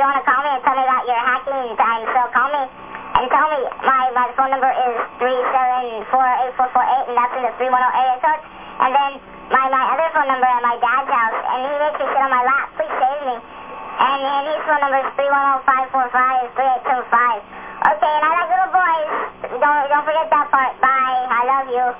you want to call me and tell me about your hacking time, so call me and tell me. My, my phone number is 3748448, and that's in the 310 area code. And then my, my other phone number at my dad's house, and he makes me sit on my lap. Please save me. And, and his phone number is 310-545-3825. Okay, and I like little boys. Don't, don't forget that part. Bye. I love you.